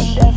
me.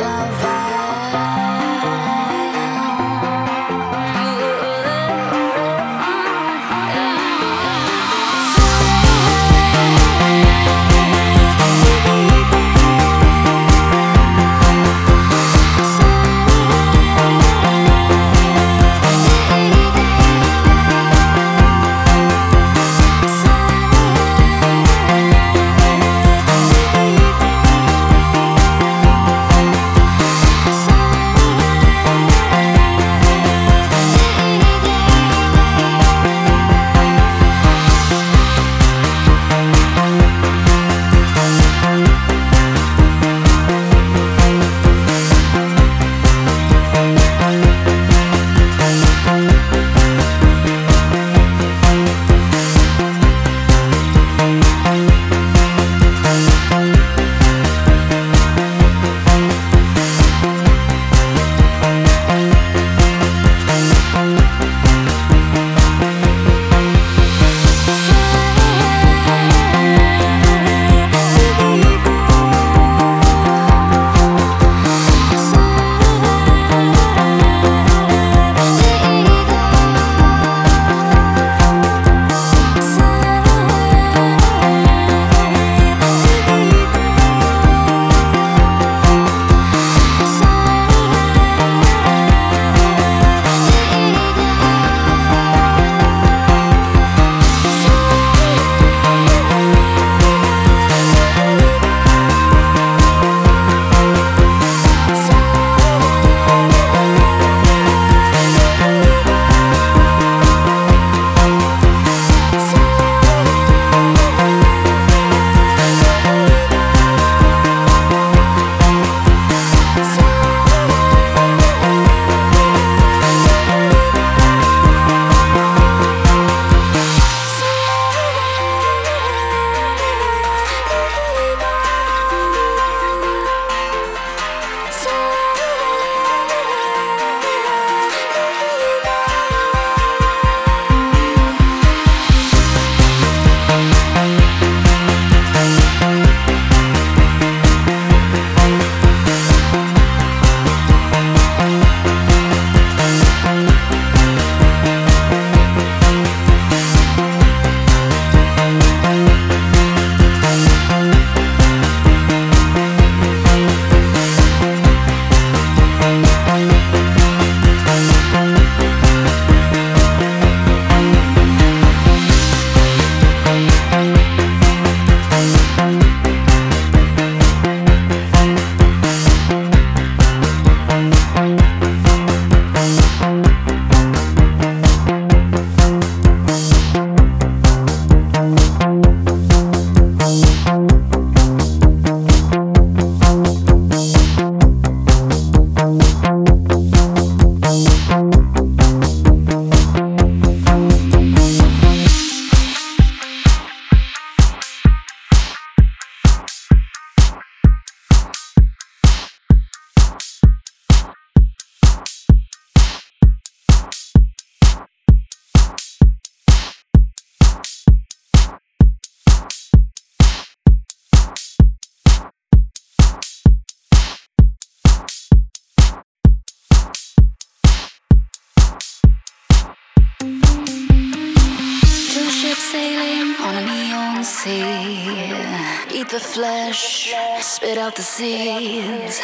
love. Sea. Eat the flesh, spit out the seeds.